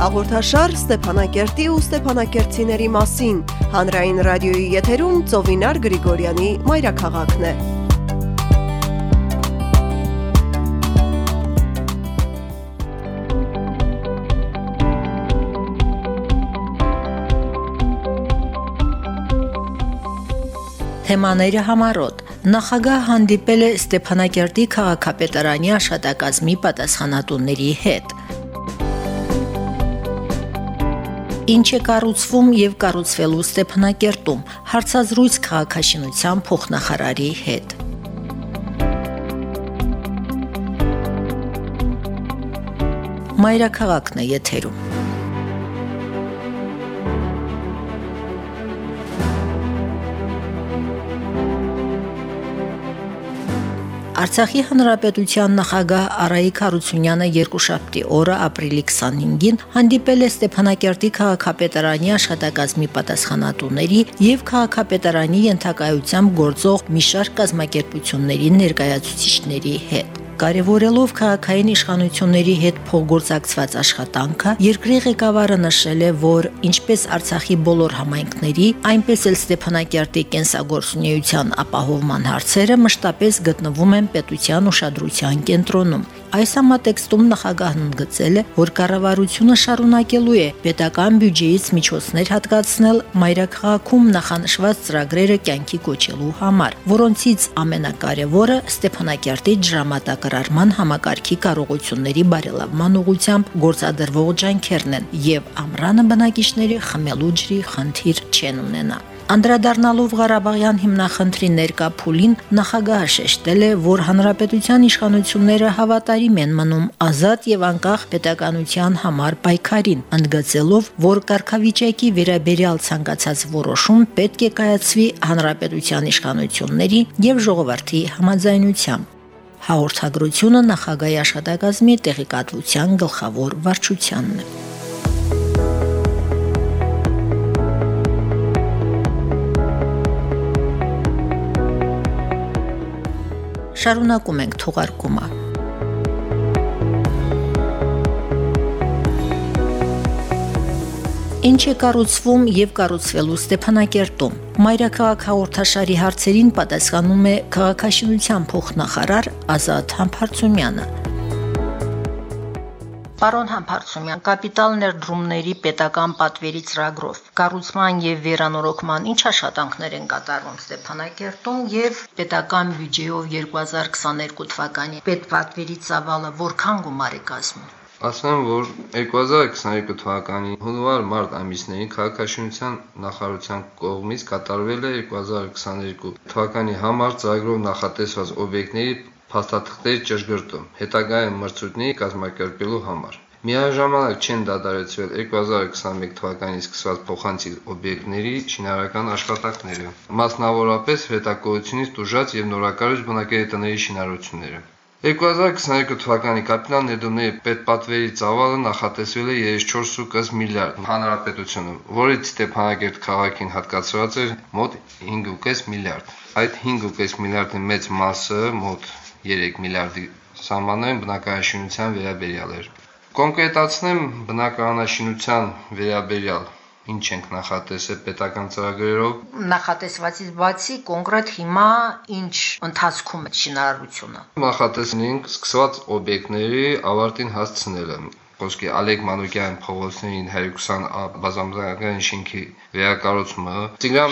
Հաղորդաշար Ստեփանակերտի ու Ստեփանակերտցիների մասին հանրային ռադիոյի եթերում Ծովինար Գրիգորյանի մայրաքաղաքն է։ Թեմաները համառոտ Նախագահ հանդիպել է Ստեփանակերտի քաղաքապետարանի աշտակազմի պատասխանատուների հետ։ Ինչ է կառուցվում եւ կառուցվելու Ստեփանակերտում հարցազրույց քաղաքաշինության փոխնախարարի հետ։ Մայրաքաղաքն է եթերում։ Արցախի հանրապետության նախագահ Արայիկ Հարությունյանը երկուշաբթի օրը ապրիլի 25-ին հանդիպել է Ստեփանակերտի քաղաքապետարանի աշխատակազմի պատասխանատուների եւ քաղաքապետարանի ենթակայությամբ գործող մի շարք կազմակերպությունների ներկայացուցիչների հետ կարևորելով քաղաքային իշխանությունների հետ փոխգործակցված աշխատանքը, երկրի ղեկավարը նշել է, որ ինչպես Արցախի բոլոր համայնքների, այնպես էլ Ստեփանակերտի կենսագործունեության ապահովման հարցերը մշտապես գտնվում են պետության ուշադրության կենտրոնում։ Այս համատեքստում նախագահն ընդգծել է, որ կառավարությունը շարունակելու է պետական բյուջեից միջոցներ հատկացնել մայրաքաղաքում նախանշված ծրագրերը կյանքի կոչելու համար, որոնցից ամենակարևորը Ստեփանակերտի դրամատակարարման համակարգի կարողությունների բարելավման ուղղությամբ գործադրվող ջանքերն են եւ ամրանը բնակիչների խմելու ջրի խնդիր չեն ունենա։ Անդրադառնալով Ղարաբաղյան հիմնախնդրի ներկա փուլին նախագահը շեշտել է, որ հանրապետության իշխանությունները հավատարիմ են մնում ազատ եւ անկախ պետականության համար պայքարին, ընդգծելով, որ կարգավիճակի վերաբերյալ ցանկացած որոշում պետք է կայացվի հանրապետության իշխանությունների եւ ժողովրդի համաձայնությամբ։ Հաղորդագրությունը նախագահի աշխատակազմի տեղեկատվության գլխավոր վարչությանն է։ շարունակում ենք թողարկումը։ Ինչ է կառուցվում եւ կառուցվելու Ստեփանակերտում։ Մայրաքաղաք հաղորդաշարի հարցերին պատասխանում է քաղաքաշինության փոխնախարար Ազատ Համբարձումյանը։ Պարոն Համբարձումյան, կապիտալ ներդրումների պետական պատվերի ծրագրով կառուցման եւ վերանորոգման ինչ աշխատանքներ են կատարվում Ստեփանակերտում եւ պետական բյուջեով 2022 թվականի պետպատվերի ծավալը որքան գումար է կազմում։ Ասեմ, որ 2022 թվականի հունվար-մարտ ամիսներին քաղաքաշինության նախարարության կողմից կատարվել է 2022 թվականի համար ծրագրով նախատեսված օբյեկտների փաստաթղթերի ճշգրտում հետագայում մրցույթների կազմակերպելու համար։ Միաժամանակ չեն դադարեցվել 2021 թվականից սկսված փոխանցիկ օբյեկտների շինարարական աշխատանքները, մասնավորապես հետակողությունից տուժած եւ նորակառույց բնակելի տների շինարարությունները։ 2022 թվականի կապիտալ ներդրումների պետպատվերի ծավալը նախատեսվել է 34.5 միլիարդ հանրապետությունում, որից Ստեփանագերտ քաղաքին հատկացված էր մոտ 5.5 միլիարդ։ Այդ 5.5 միլիարդի մեծ մասը մոտ 3 միլիարդի սահմանային բնակարանաշինության վերաբերյալ էր։ Կոնկրետացնեմ բնակարանաշինության վերաբերյալ ինչ ենք նախատեսել պետական ծրագրերով նախատեսվածից բացի կոնկրետ հիմա ինչ ընթացքում է շինարարությունը նախատեսնենք սկսված օբյեկտների ավարտին հասցնելը խոսքի Ալեկ Մանուկյան փողոցներին 120 բազմազգային շենքի վերակառուցումը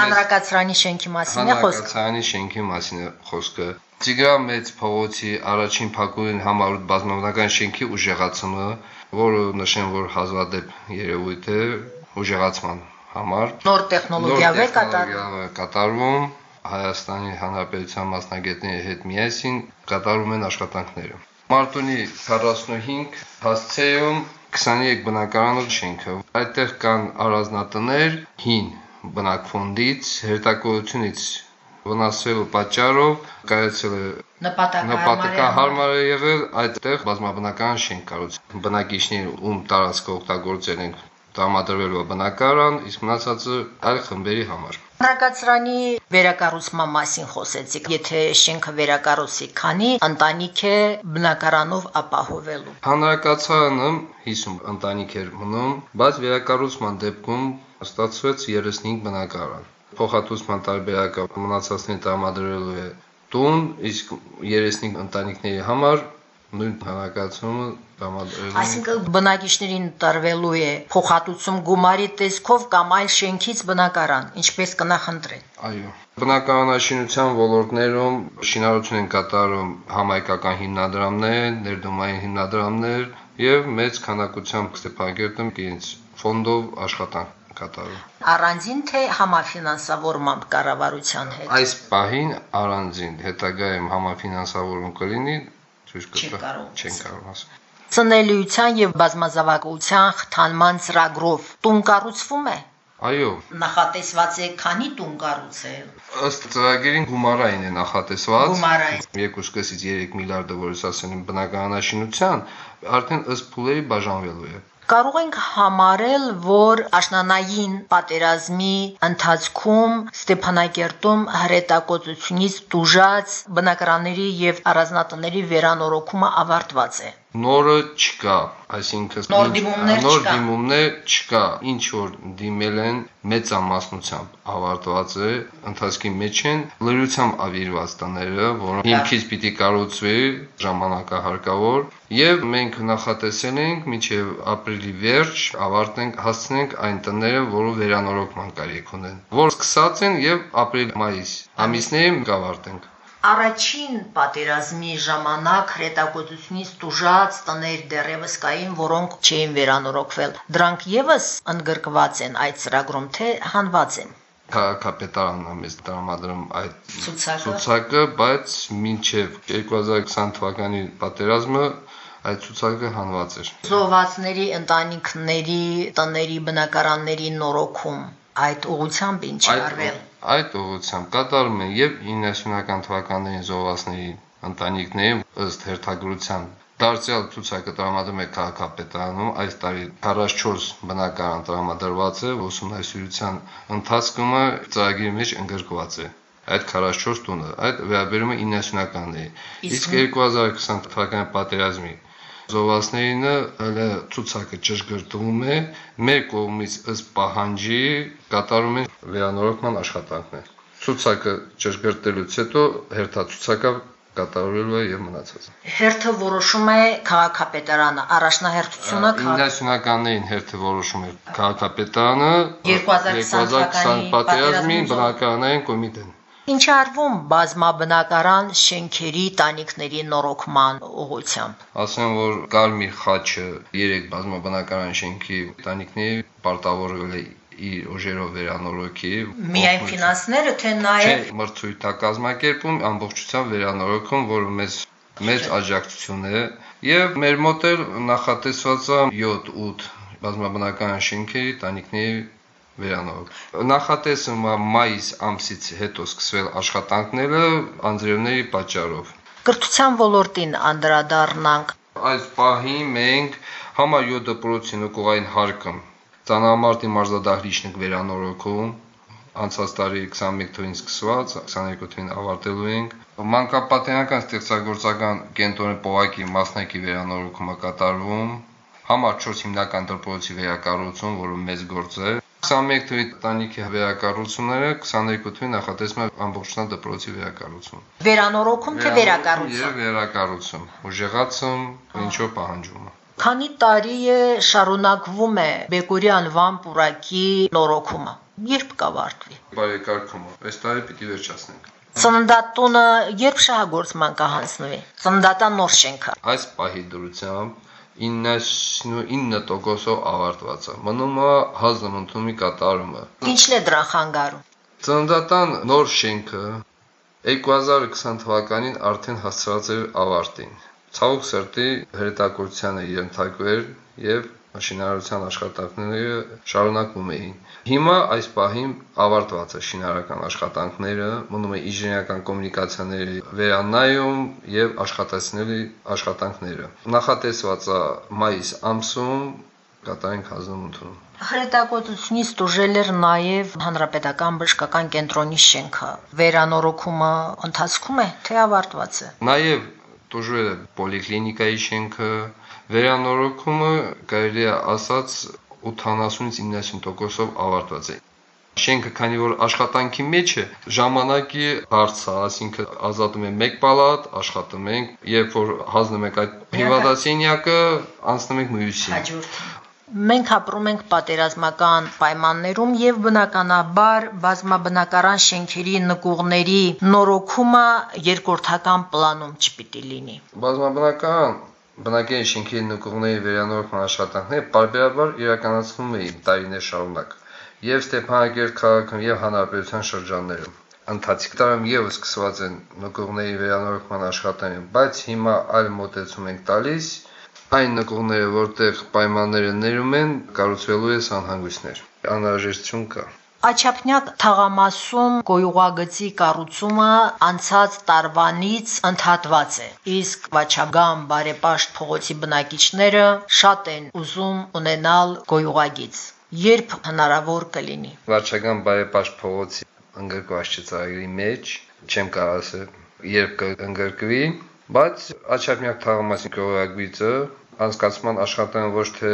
հանրակացարանի շենքի մասին է խոսքը հանրակացարանի շենքի մասին է խոսքը Տիգրան մեծ փողոցի առաջին փակուղին համարոտ բազմաբանական շենքի ուժեղացումը, որը նշեմ, որ հազվադեպ երևույթ է ուժեղացման համար։ Նոր տեխնոլոգիաով է կատարվում Հայաստանի Հանրապետության մասնագետների հետ միասին կատարում են աշխատանքները։ Մարտունի 45 հասցեում 23 բնակարանով շենքը։ Այդտեղ կան առանձնատներ, հին բնակֆոնդից, հերթակողությունից վնասվելու պատճառով կայացել է նպատակահարմար է եղել այդտեղ բազմաբնական շենք կառուցել բնակիչներին ում տարածքը օգտագործել են տրամադրվելու բնակարան, իսկ մնացածը այլ խմբերի համար։ Հանրակացարանի վերակառուցման մասին խոսեցիք։ Եթե շենքը վերակառուցի, քանի ընտանիք է բնակարանով ապահովելու։ Հանրակացարանը 50 ընտանիք էր մնում, բայց վերակառուցման դեպքում ստացվեց 35 բնակարան։ Փոխհատուցման տարբերակը մնացածներին տրամադրելու է տուն, իսկ 35 ընտանիքների համար նույն հանրակացումը տրամադրելու։ Այսինքն բնակիչներին տրվելու է փոխհատուցում գումարի տեսքով կամ այլ շենքից բնակարան, ինչպես կնախընտրեն։ Այո։ Բնակարանաշինության ոլորտներում շինարարություն են կատարում համայկական հիմնադրամներ, ներդրումային հիմնադրամներ եւ մեծ քանակությամբ Ստեփանակերտում իրենց ֆոնդով աշխատանք կատարում։ Առանձին թե համաֆինանսավորմամբ կառավարության հետ։ Այս պահին առանձին հետագայում համաֆինանսավորում կլինի, ցույց կտա։ Չեն կարող ասել։ Ծնելիության եւ բազմազավակության խթանման ծրագրով տուն կառուցվում է։ Այո, Նախատեսված է քանի տուն կառուցել։ ըստ ծրագրին գումարային է նախատեսված։ Գումարային։ 2.5-ից 3 միլիարդը, որից ասել եմ բնակարանաշինության, արդեն ըստ փուլերի բաժանվելու է։ Կարող ենք համարել, որ աշնանային պատերազմի ընթացքում Ստեփանակերտում հրետակոծությունից դուժած բնակարանների եւ առանձնատների վերանորոգումը ավարտված է։ Նորը չկա, այսինքն Նոր դիմումներ նոր չկա։ դիմումներ չկա, ինչ որ դիմել են մեծամասնությամբ ավարտված է, ընթացքի մեջ են լրությամբ ավիրված տները, որոնք հիմքից պիտի կառուցվի ժամանակահարկավոր եւ մենք նախատեսել ենք մինչեւ ապրիլի վերջ ավարտենք հասցնենք այն տները, որը վերանորոգման կարիք ունեն, որ սկսած են եւ ապրիլ-մայիս ամիսներին կավարտենք։ Առաջին պատերազմի ժամանակ հրետակոծությունից դուժած տներ դեռևս կային, որոնք չէին վերանորոգվել։ Դրանք եւս ընդգրկված են այդ ծրագրում, թե հանված են։ Քաղաքապետարանն է մեզ տրամադրում այդ Ցուցակը։ բայց մինչև 2020 թվականի պատերազմը այդ ցուցակը հանված էր։ Զոհվածների ընտանիքների տների բնակարանների նորոգում այդ ուղությամբ ինչ արվել։ այդ ուղղությամբ կատարում են եւ 90-ական թվականներին զոհվածների ընտանիքներին ըստ հերթագրության Դարձյալ ցուցակը տրամադրում է քաղաքապետարանում, այս տարի 44 բնակարան տրամադրված է, ուսումնասիրության ընթացքում ծրագրի մեջ ընդգրկված է այդ 44 տունը, այդ վերաբերում է 90-ականների։ Իսկ Իսկ 2020 թվականի պատերազմի զովասներինը հələ ցուցակը ճշգրտվում է, մեր կողմից ըստ պահանջի կատարում են վերանորոգման աշխատանքներ։ Ցուցակը ճշգրտելուց հետո հերթացուցակը կատարվելու է եւ մնացած։ Հերթը որոշում է քաղաքապետարանը, առաջնահերթությունը քաղաք 90-ականներին հերթը որոշում է քաղաքապետարանը 2020 պատերազմի պատերազմի բնակարանային կոմիտեն։ Ինչ արվում բազմաբնակարան շենքերի տանիքների նորոգման ուղղությամբ։ Ասեմ, որ Կարմիր խաչը 3 բազմաբնակարան շենքի տանիքների պարտավորվել է իր օժերով վերանորոգի։ Միայն ֆինանսները, թե նաև մրցույթ է կազմակերպում ամբողջությամբ վերանորոգում, որը մեզ մեծ աջակցություն է եւ մեր մոտ նախատեսված է 7-8 բազմաբնական շենքերի տանիքների վերանորոգ։ Նախատեսում է մայիս ամսից հետո սկսվել աշխատանքները անձրևների պատճառով։ կրթության ոլորտին անդրադառնանք։ Այս պահին մենք համար 7 դպրոցին ու կողային հարկը Ծանամարտի մարզադահլիճն ենք վերանորոգում անցած տարի 21 թվականին սկսված 22 թվականին ավարտելու ենք մանկապատենական ստեղծագործական կենտրոնի պողակի մասնակի վերանորոգումը կատարվում համար 4 հիմնական դպրոցի վերակառուցում, որը մեծ գործ է 21 թվականի տանիքի վերակառուցումները 22 թվականին նախատեսվում է ամբողջնա դպրոցի վերակառուցում Վերանորոգում թե վերակառուցում։ Եվ վերակառուցում ուժեղացում ինչով պահանջում Քանի տարի է շարունակվում է Բեկորի անվան պուրակի նորոգումը։ Երբ կավարտվի։ բարեկարգումը այս տարի պիտի վերջացնենք Ծննդատունը երբ շահագործման կհանձնվի։ Ծննդատան նոր շենքը։ այս պահի դրությամբ 99%-ով ավարտված է։ Մնում է հազնամընդունի կատարումը։ Ինչն է դրան խանգարում։ Ծննդատան նոր շենքը 2020 թվականին արդեն հասցրած էր ավարտին։ Ցավոք սրտի հրետակոծությանը ենթարկվել եւ շինարարության աշխատանքները շարունակվում էին։ Հիմա այս պահին ավարտված է շինարարական աշխատանքները, մնում է ինժեներական կոմունիկացիաների վերանայում եւ աշխատացնելի աշխատանքները։ Նախատեսված է մայիս ամսում կատարենք ընդունում։ Հրետակոծությունից դժել էր նաև հանրապետական բժշկական կենտրոնի շենքը։ Վերանորոգումը ընթացքում է, թե ավարտված է։ Նաև դժել է պոլիկլինիկայի շենքը, վերանորոգումը կարելի է ասած 80-ից 90%-ով ավարտված է։ Շենքը, քանի որ աշխատանքի մեջ է, ժամանակի է, այսինքն ազատում ենք մեկ պալատ, աշխատում ենք, երբ որ հանձնում ենք այդ հիվանդասենյակը, անցնում ենք մյուսին։ Մենք ապրում ենք պատերազմական պայմաններում եւ բնականաբար բազմաբնակարան շենքերի նկուղների նորոգումը երկրորդական պլանում չպիտի լինի։ Բազմաբնական բնակելի շենքերի նկուղների վերանորոգման աշխատանքները բարբերաբար իրականացվում էին տարիներ շարունակ եւ Ստեփանակերտ քաղաքում եւ հանրապետության շրջաններում։ Ընթացիկ տարում եւս սկսված են նկողների վերանորոգման աշխատանքները, բայց հիմա այլ մոտեցում ենք տալիս այն նկողները, որտեղ պայմանները ներում են, կառուցվելու է սանհանգույցներ։ Անհրաժեշտություն կա։ Աչափնյակ թաղամասում գոյուղագծի կառուցումը անցած տարվանից ընդհատված է։ Իսկ Վաչագամ բարեպաշտ փողոցի բնակիչները շատ են ուզում ունենալ գոյուղագիծ երբ հնարավոր կլինի։ Վարչական բարեպաշտ փողոցի ընկերկված ծրագրի մեջ չեմ կարող ասել երբ կընկերկվի, բայց աչափնյակ թաղամասի կողակույցը անցկացման աշխատանքը ոչ թե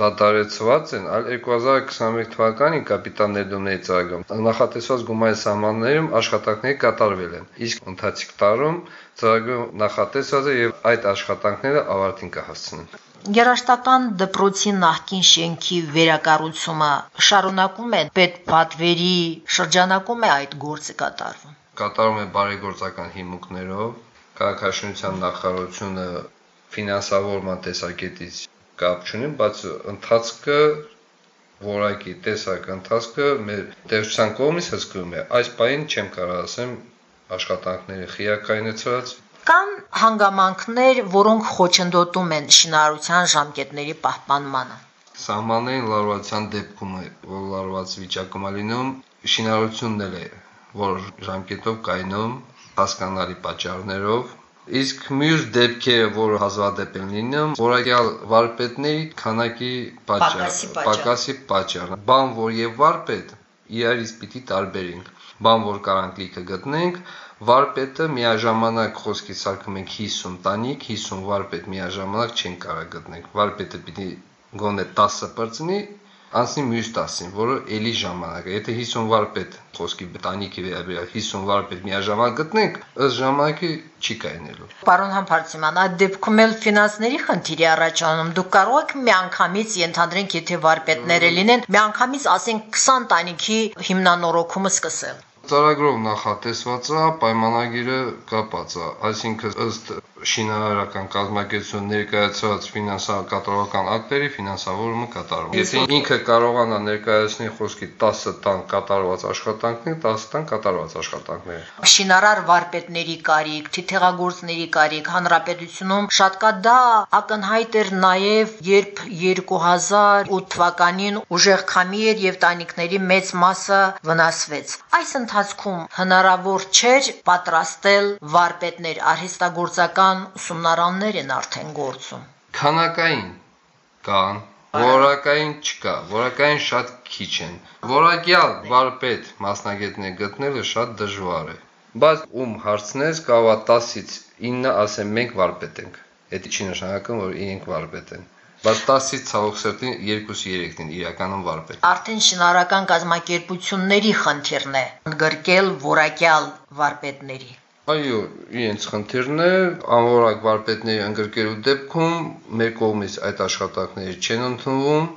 դատարեցված են, այլ 2021 թվականին կապիտալ ներդրումների ծրագրում նախատեսված գումարի սահմաններում աշխատանքները կատարվել են։ Իսկ ընթացիկ տարում ծրագրում նախատեսված է եւ այդ աշխատանքները ավարտին կհասցնեն։ Երաշտական դպրոցի նախկին շենքի վերակառուցումը շարունակում է պետպատվերի շրջանակում է այդ գործը կատարվում։ Կատարում է բարեգործական հիմունքներով, քաղաքաշինության նախարարությունը ֆինանսավորման տեսակետից կապ չունի, բայց ընթացքը որակի տեսակ ընթացքը մեր տեղության կողմից հսկվում է։ Այս պայն չեմ կարող ասեմ աշխատանքների խիակայնացած Կան հանգամանքներ, որոնք խոչընդոտում են շինարարության ժամկետների պահպանմանը։ Սահմանային լարվածության դեպքում է, որ լարված վիճակում է լինում, շինարարությունն էլ է, որ ժամկետով կայնում հասկանալի պատճառներով, Իսկ մյուս դեպքերը, որ հազվադեպ են լինում, որակյալ վարպետների քանակի պատճառ, պակասի պատճառ։ Բան, որ եւ վարպետ իրարից պիտի տարբերենք։ Բան, որ կարանք լիքը գտնենք, վարպետը միաժամանակ խոսքի սարքում ենք 50 տանիք, 50 վարպետ միաժամանակ չեն կարող գտնենք։ Վարպետը պիտի գոնե 10 բրծնի, անցնի մյուս 10-ին, որը ելի ժամանակ է։ Եթե 50 վարպետ խոսքի տանիքի վերաբերյալ 50 վարպետ միաժամանակ գտնենք, ըստ ժամանակի չի կայնելու։ Պարոն Համբարձիման, այդ դեպքում էլ ֆինանսների խնդիրի առաջանում։ Դուք կարող եք միանգամից ենթադրենք, եթե վարպետները լինեն, միանգամից ասենք 20 տանիքի հիմնանորոգումը սկսել։ Ծրագրով նախատեսված է, պայմանագիրը կապած է, այսինքն ըստ շինարարական կազմակերպություն ներկայացված ֆինանսական կատարողական ակտերի ֆինանսավորումը կատարվում։ Եթե ինքը կարողանա ներկայացնել խոսքի 10 տան կատարված աշխատանքներ, 10 տան կատարված աշխատանքներ։ Շինարար վարպետների կարիք, թիթեղագործների կարիք հանրապետությունում շատ կա դա ակնհայտ էր նաև երբ 2008 թվականին ուժեղ քամի էր եւ տանիքների մեծ մասը վնասվեց։ Այս ընթացքում հնարավոր չէր պատրաստել վարպետներ արհեստագործական ուսումնարաններ են արդեն գործում։ Քանակային կան, որակային չկա, որակային շատ քիչ են։ Որակյալ վարպետ մասնագետներ գտնելը շատ դժվար է։ Բայց ում հարցնես, կարողա 10-ից 9 ասեն մենք վարպետ ենք։ Դա չի նշանակում, որ իրենք վարպետ են բայց 10-ից ցավոք սրտին 2-3-ն են իրականում վարպետ։ Արդեն շինարական կազմակերպությունների խնդիրն է ընդգրկել որակյալ վարպետների։ Այո, իրենց խնդիրն է, անորակ վարպետների ընդգրկելու դեպքում մեր կողմից այդ աշխատանքները չեն ընդունվում,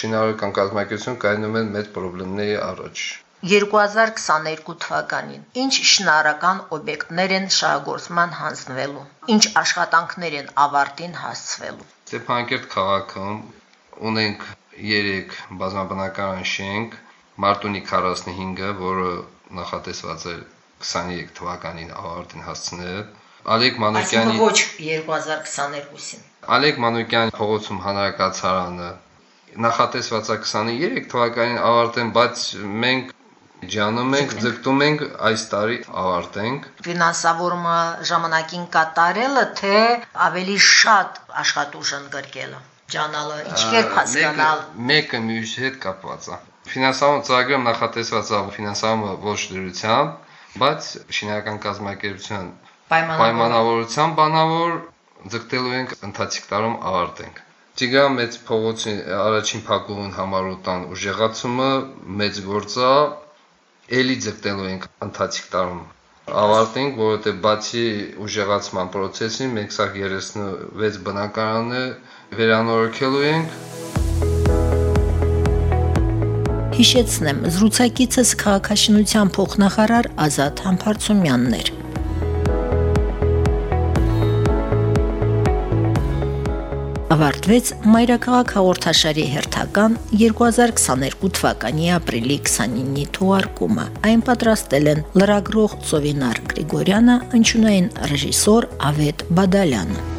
շինարարական կազմակերպություն կայանում են մեծ խնդիրների առաջ։ 2022 թվականին ինչ շինարական օբյեկտներ են շահագործման հանձնվելու, ինչ աշխատանքներ են ավարտին հասցվելու։ Ստեփանակերտ քաղաքում ունենք 3 բազմաբնակարան շենք, Մարտունի 45-ը, որը նախատեսված է 23 թվականին ավարտին հասցնել, Ալեք Մանուկյանի ոչ 2022-ին։ Ալեք Մանուկյանի փողոցում հանրակացարանը նախատեսված է 23 թվականին ավարտեն, բայց մենք Ջանում ենք, ձգտում ենք այս տարի ավարտենք։ Ֆինանսավորումը ժամանակին կատարելը, թե ավելի շատ աշխատուժ ընդգրկելը։ ճանալը, ինչքեր հասկանալ։ Մեկը մյուսի հետ կապված է։ Ֆինանսավորման ծրագրը նախատեսված է ֆինանսավորումը ոչ դրությամբ, բայց շինարական կազմակերպության պայմանավորության բանավոր ձգտելու ենք ընթացիկ տարում ավարտենք։ Տիգրան մեծ փողոցի առաջին փակուղուն համառոտան ուժեղացումը մեծ գործ է, ելի ձգտելու ենք ընթացիկ տարում ավարտենք, որովհետև բացի ուժեղացման process-ին մենք սա 36 բնակարանը վերանորոգելու ենք Հիշեցնեմ, զրուցակիցս քաղաքաշինության փոխնախարար Ազատ Համբարձումյանն էր։ Ավարտվեց Մայրաքաղաք հաղորդաշարի հերթական 2022 թվականի ապրիլի 29-ի թողարկումը։ Այն պատրաստել են լրագրող Ծովինար Գրիգորյանը, հնչյունային ռեժիսոր Ավետ Բադալյանը։